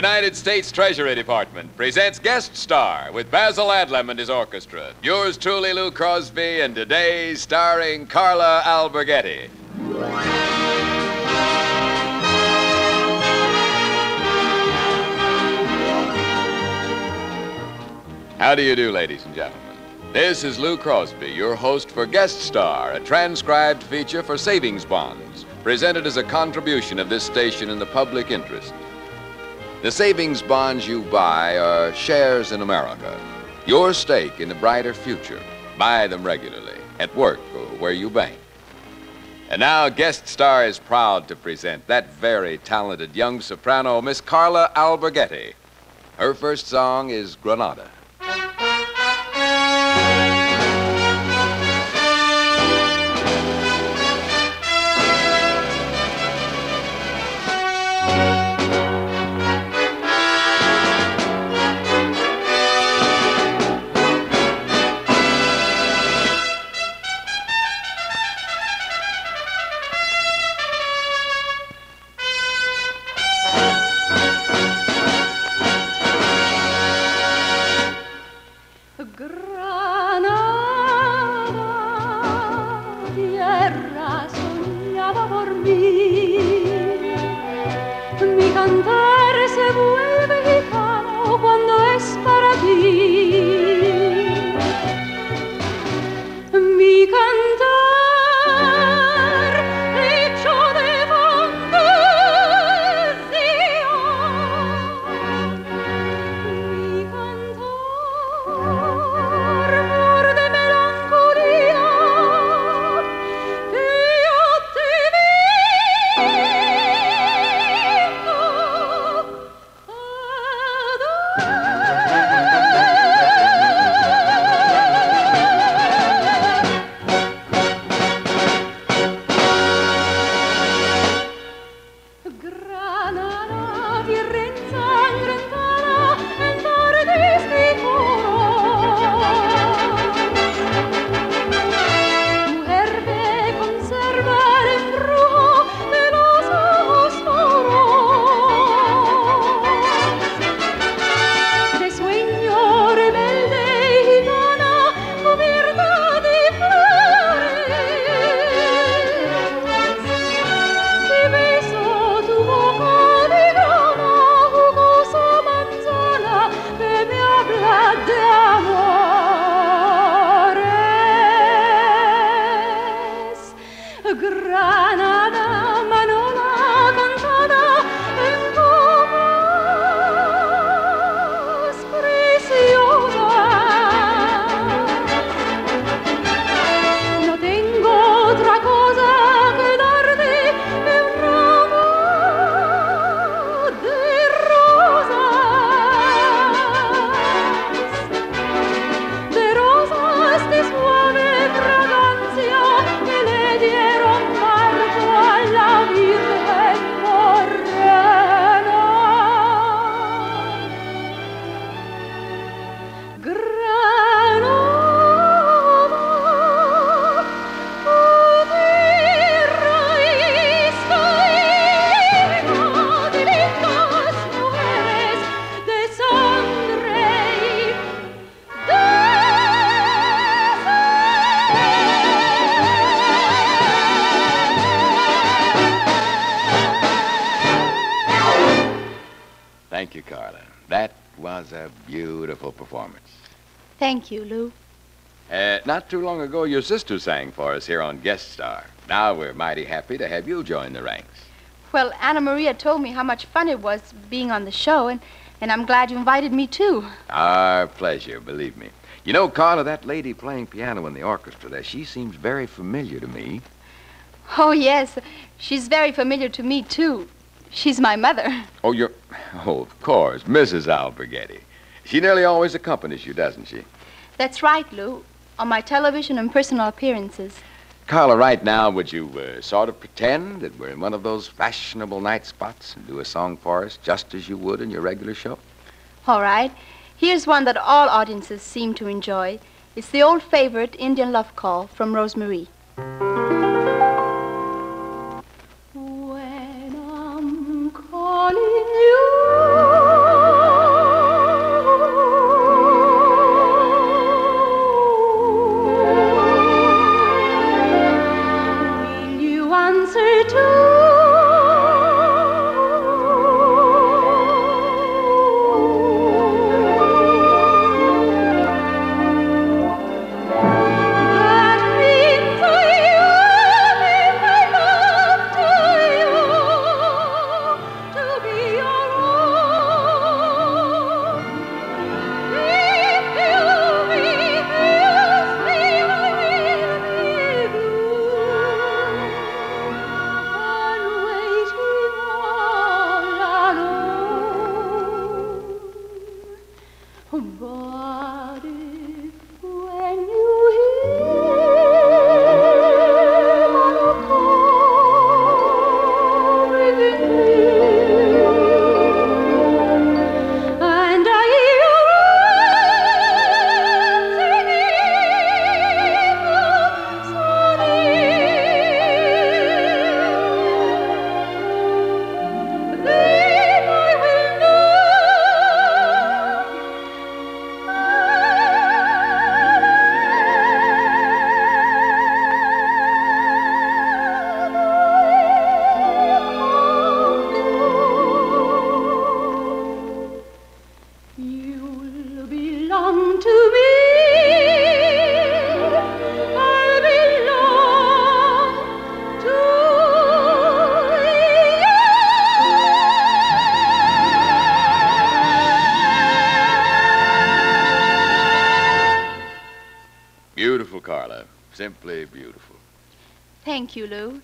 United States Treasury Department presents Guest Star with Basil Adlam and his orchestra. Yours truly, Lou Crosby, and today starring Carla Alberghetti. How do you do, ladies and gentlemen? This is Lou Crosby, your host for Guest Star, a transcribed feature for savings bonds, presented as a contribution of this station in the public interest. The savings bonds you buy are shares in America, your stake in the brighter future. Buy them regularly, at work or where you bank. And now, Guest Star is proud to present that very talented young soprano, Miss Carla Alberghetti. Her first song is. Granada, Thank you, Carla. That was a beautiful performance. Thank you, Lou. Uh, not too long ago, your sister sang for us here on Guest Star. Now we're mighty happy to have you join the ranks. Well, Anna Maria told me how much fun it was being on the show, and, and I'm glad you invited me too. Our pleasure, believe me. You know, Carla, that lady playing piano in the orchestra there, she seems very familiar to me. Oh, yes, she's very familiar to me too. She's my mother. Oh, you're. Oh, of course, Mrs. Alberghetti. She nearly always accompanies you, doesn't she? That's right, Lou, on my television and personal appearances. Carla, right now, would you uh, sort of pretend that we're in one of those fashionable night spots and do a song for us just as you would in your regular show? All right. Here's one that all audiences seem to enjoy. It's the old favorite Indian love call from Rose-Marie. Beautiful, Carla. Simply beautiful. Thank you, Lou.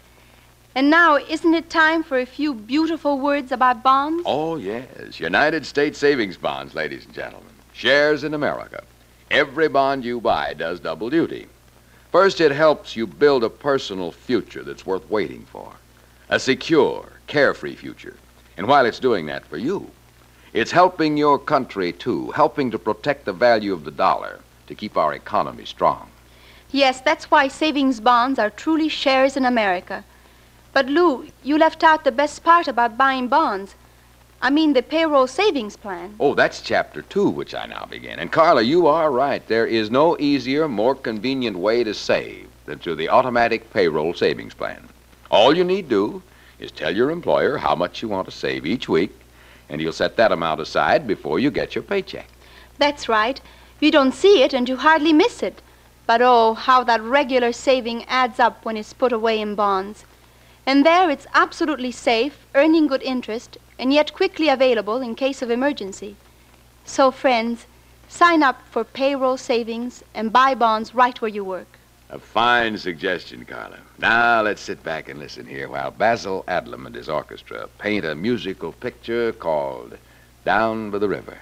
And now, isn't it time for a few beautiful words about bonds? Oh, yes. United States savings bonds, ladies and gentlemen. Shares in America. Every bond you buy does double duty. First, it helps you build a personal future that's worth waiting for. A secure, carefree future. And while it's doing that for you, it's helping your country, too, helping to protect the value of the dollar to keep our economy strong. Yes, that's why savings bonds are truly shares in America. But, Lou, you left out the best part about buying bonds. I mean the payroll savings plan. Oh, that's chapter two, which I now begin. And Carla, you are right. There is no easier, more convenient way to save than through the automatic payroll savings plan. All you need do is tell your employer how much you want to save each week, and he'll set that amount aside before you get your paycheck. That's right. You don't see it and you hardly miss it. But oh, how that regular saving adds up when it's put away in bonds. And there it's absolutely safe, earning good interest, and yet quickly available in case of emergency. So, friends, sign up for payroll savings and buy bonds right where you work. A fine suggestion, Carla. Now let's sit back and listen here while Basil Adlam and his orchestra paint a musical picture called Down by the River.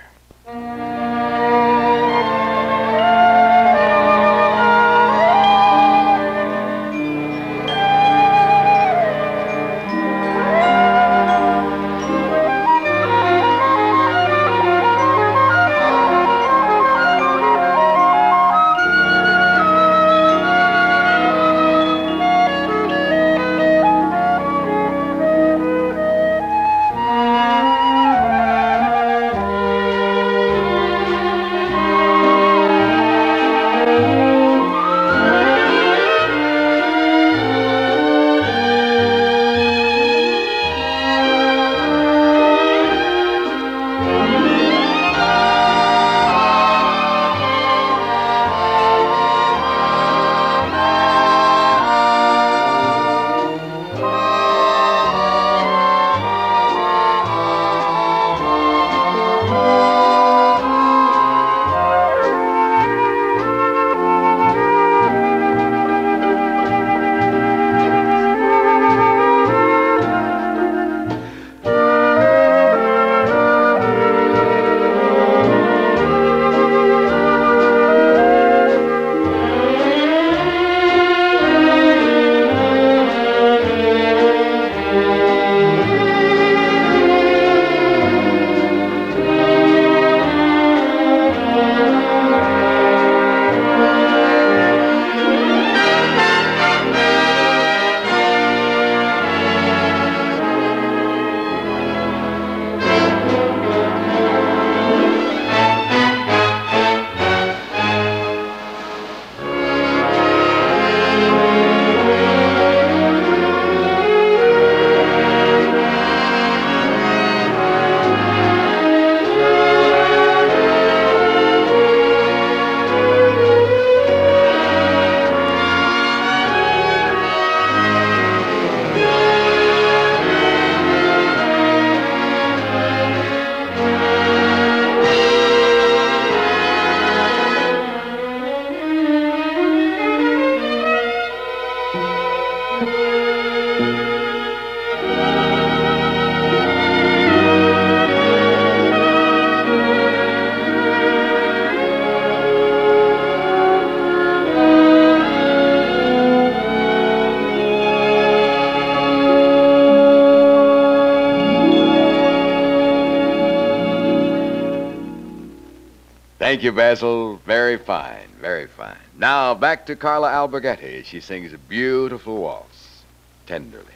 Thank you, Basil. Very fine, very fine. Now back to Carla Alberghetti. She sings a beautiful waltz, tenderly.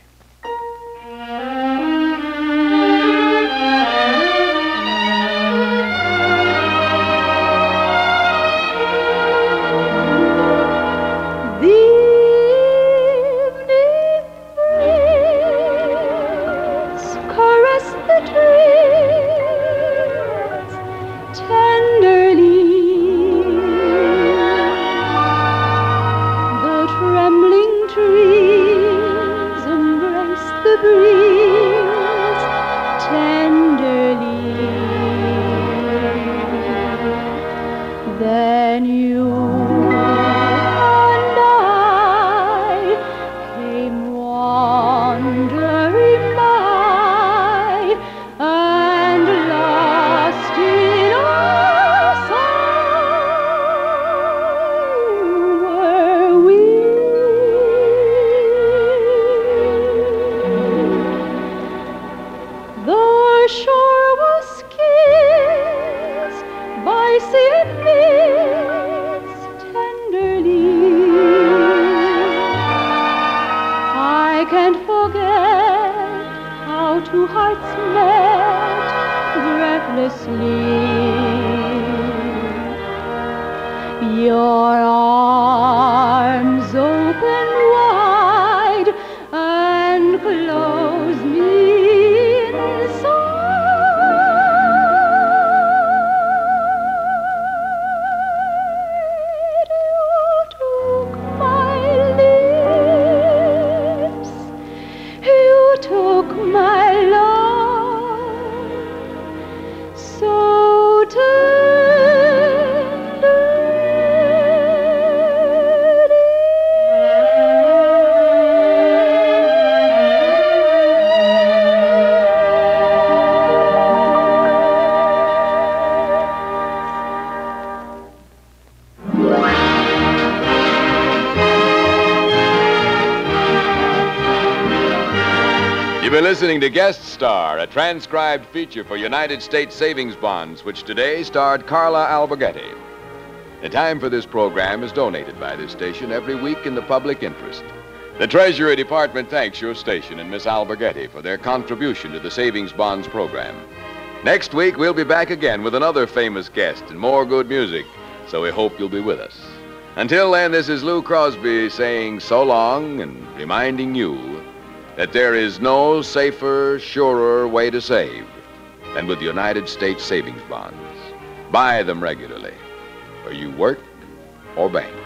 asleep. Been listening to Guest Star, a transcribed feature for United States Savings Bonds, which today starred Carla Alberghetti. The time for this program is donated by this station every week in the public interest. The Treasury Department thanks your station and Miss Alberghetti for their contribution to the Savings Bonds program. Next week, we'll be back again with another famous guest and more good music, so we hope you'll be with us. Until then, this is Lou Crosby saying so long and reminding you that there is no safer, surer way to save than with United States savings bonds. Buy them regularly, where you work or bank.